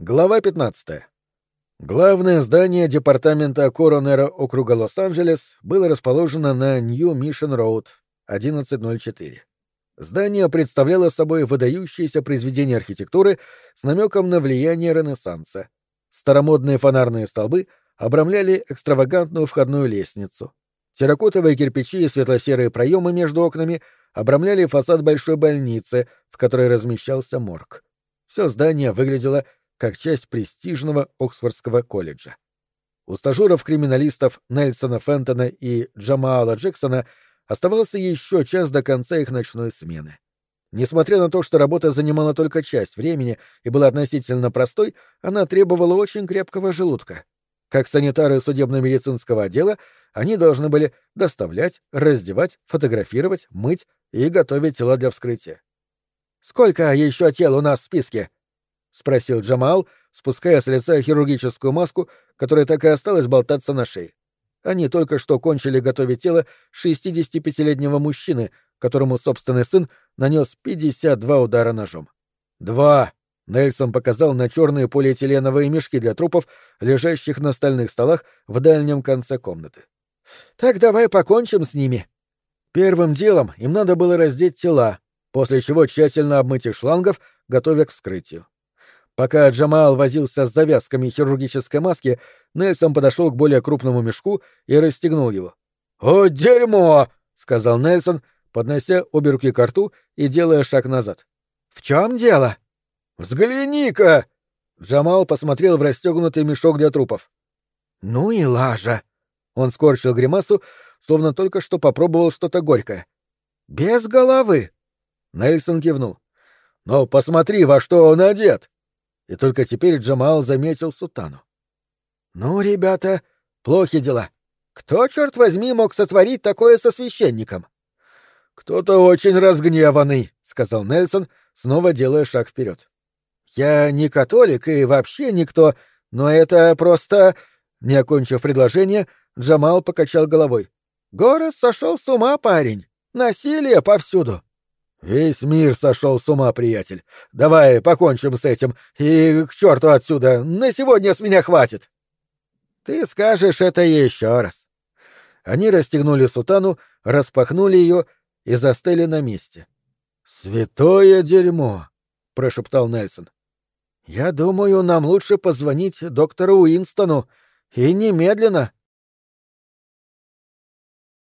Глава 15. Главное здание департамента коронера округа Лос-Анджелес было расположено на Нью-Мишен-Роуд, 1104. Здание представляло собой выдающееся произведение архитектуры с намеком на влияние Ренессанса. Старомодные фонарные столбы обрамляли экстравагантную входную лестницу. Терракотовые кирпичи и светло-серые проемы между окнами обрамляли фасад большой больницы, в которой размещался морг. Все здание выглядело как часть престижного Оксфордского колледжа. У стажеров-криминалистов Нельсона Фентона и Джамаала Джексона оставался еще час до конца их ночной смены. Несмотря на то, что работа занимала только часть времени и была относительно простой, она требовала очень крепкого желудка. Как санитары судебно-медицинского отдела, они должны были доставлять, раздевать, фотографировать, мыть и готовить тела для вскрытия. «Сколько еще тел у нас в списке?» — спросил Джамал, спуская с лица хирургическую маску, которая так и осталась болтаться на шее. Они только что кончили готовить тело 65-летнего мужчины, которому собственный сын нанес 52 удара ножом. «Два!» — Нельсон показал на черные полиэтиленовые мешки для трупов, лежащих на стальных столах в дальнем конце комнаты. «Так давай покончим с ними». Первым делом им надо было раздеть тела, после чего тщательно обмыть их шлангов, готовя к вскрытию. Пока Джамал возился с завязками хирургической маски, Нельсон подошел к более крупному мешку и расстегнул его. «О, дерьмо!» — сказал Нельсон, поднося обе руки к рту и делая шаг назад. «В чем дело?» «Взгляни-ка!» Джамал посмотрел в расстегнутый мешок для трупов. «Ну и лажа!» Он скорчил гримасу, словно только что попробовал что-то горькое. «Без головы!» Нельсон кивнул. «Но посмотри, во что он одет!» И только теперь Джамал заметил сутану. «Ну, ребята, плохи дела. Кто, черт возьми, мог сотворить такое со священником?» «Кто-то очень разгневанный», — сказал Нельсон, снова делая шаг вперед. «Я не католик и вообще никто, но это просто...» Не окончив предложение, Джамал покачал головой. «Город сошел с ума, парень. Насилие повсюду. Весь мир сошел с ума, приятель. Давай покончим с этим. И к черту отсюда. На сегодня с меня хватит. Ты скажешь это еще раз. Они расстегнули сутану, распахнули ее и застыли на месте. Святое дерьмо, прошептал Нельсон. Я думаю, нам лучше позвонить доктору Уинстону и немедленно.